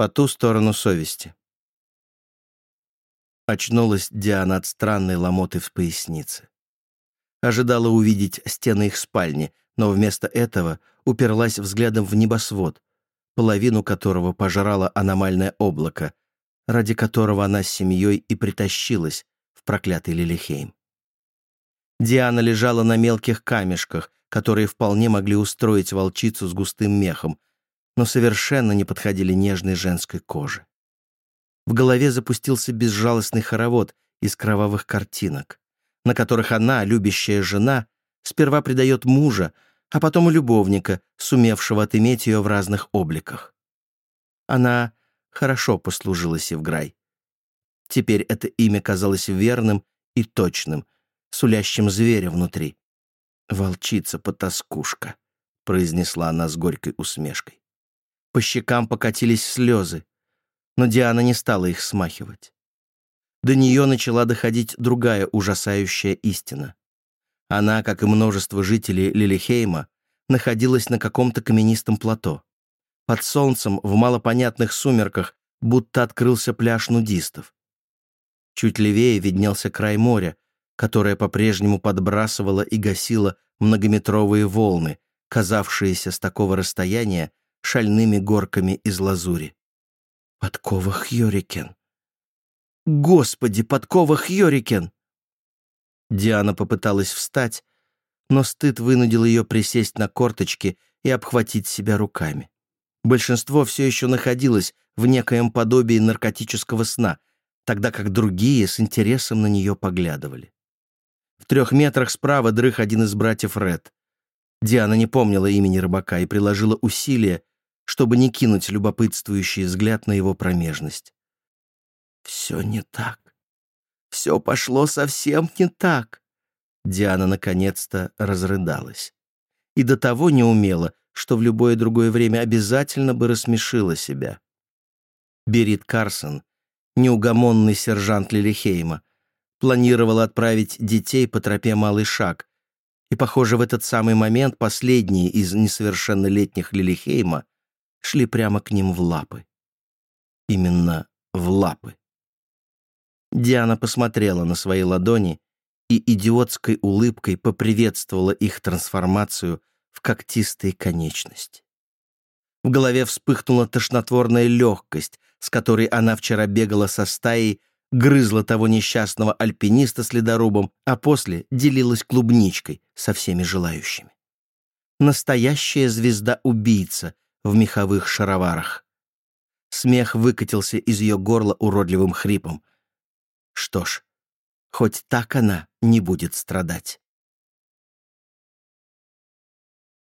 По ту сторону совести. Очнулась Диана от странной ломоты в пояснице. Ожидала увидеть стены их спальни, но вместо этого уперлась взглядом в небосвод, половину которого пожрало аномальное облако, ради которого она с семьей и притащилась в проклятый Лилихейм. Диана лежала на мелких камешках, которые вполне могли устроить волчицу с густым мехом, но совершенно не подходили нежной женской коже. В голове запустился безжалостный хоровод из кровавых картинок, на которых она, любящая жена, сперва предает мужа, а потом и любовника, сумевшего отыметь ее в разных обликах. Она хорошо послужила Севграй. Теперь это имя казалось верным и точным, сулящим зверя внутри. «Волчица-потаскушка», — произнесла она с горькой усмешкой. По щекам покатились слезы, но Диана не стала их смахивать. До нее начала доходить другая ужасающая истина. Она, как и множество жителей Лилихейма, находилась на каком-то каменистом плато. Под солнцем, в малопонятных сумерках, будто открылся пляж нудистов. Чуть левее виднелся край моря, которое по-прежнему подбрасывало и гасило многометровые волны, казавшиеся с такого расстояния шальными горками из лазури. Подкова Хьорикен. Господи, подкова Хьорикен! Диана попыталась встать, но стыд вынудил ее присесть на корточки и обхватить себя руками. Большинство все еще находилось в некоем подобии наркотического сна, тогда как другие с интересом на нее поглядывали. В трех метрах справа дрых один из братьев Ред. Диана не помнила имени рыбака и приложила усилия, чтобы не кинуть любопытствующий взгляд на его промежность. «Все не так. Все пошло совсем не так». Диана наконец-то разрыдалась. И до того не умела, что в любое другое время обязательно бы рассмешила себя. Берит Карсон, неугомонный сержант Лилихейма, планировал отправить детей по тропе «Малый шаг», и, похоже, в этот самый момент последние из несовершеннолетних Лилихейма шли прямо к ним в лапы. Именно в лапы. Диана посмотрела на свои ладони и идиотской улыбкой поприветствовала их трансформацию в когтистые конечности. В голове вспыхнула тошнотворная легкость, с которой она вчера бегала со стаей, грызла того несчастного альпиниста с ледорубом, а после делилась клубничкой со всеми желающими. Настоящая звезда-убийца в меховых шароварах. Смех выкатился из ее горла уродливым хрипом. Что ж, хоть так она не будет страдать.